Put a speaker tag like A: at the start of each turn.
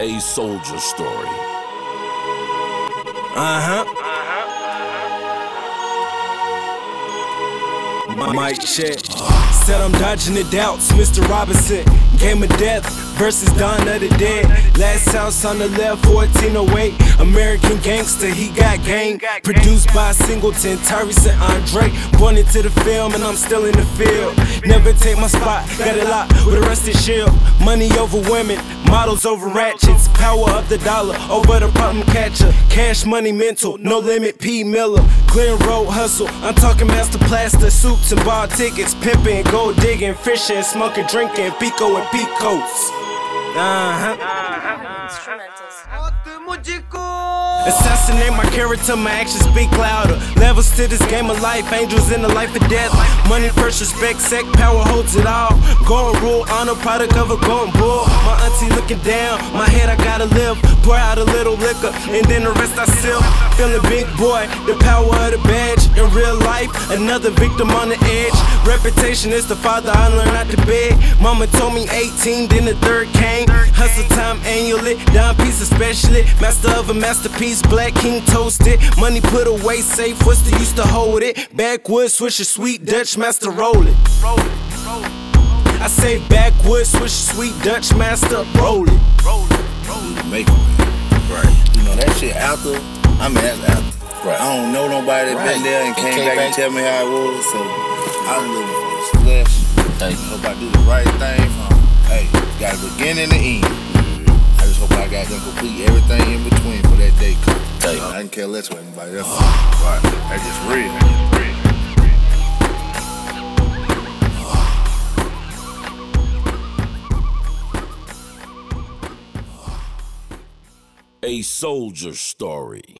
A: A soldier story.
B: Uh huh. Mike check. Said I'm dodging the doubts, Mr. Robinson. Game of death versus Dawn of the Dead. Last house on the left, 1408. American gangster, he got game. Produced by Singleton, Tyrese and Andre. Born into the film, and I'm still in the field. Never take my spot, got it locked with a rusted shield. Money over women, models over ratchets. Power of the dollar over the problem catcher. Cash money mental, no limit, P. Miller. Glen Road hustle, I'm talking master plaster, suits and bar tickets. Pimping, gold digging, fishing, smoking, drinking, Pico and Picos. Uh. Assassinate my character, my actions speak louder. Levels to this game of life, angels in the life of death. Money first, respect, sec, power holds it all. Golden rule, honor, product of a golden bull. My auntie looking down, my head I gotta live. Pour out a little liquor, and then the rest I sip. Feeling big boy, the power of the badge. In real life, another victim on the edge. Reputation is the father, I learned not to beg. Mama told me 18, then the third came. Hustle time annually, dime piece especially. Master of a masterpiece, black king toasted. Money put away safe, what's the use to hold it? Backwoods, switch a sweet Dutch master, roll it. I say backwoods, switch a sweet Dutch master, roll it.
C: make them. Right. You know, that shit after, I mean, that's after. Right. I don't know nobody that
D: Right.
C: been there and came,
D: came
C: back,
D: back.
C: and tell me how it was, so I'm living for the flesh.
D: Thank you.
C: Hope I do the right thing from, hey, got a beginning and an end. I just hope I got them complete everything in between for that day.
D: Thank you.
C: Uh, I can care less what anybody else. Right. That's just real. That's just real.
A: A soldier story.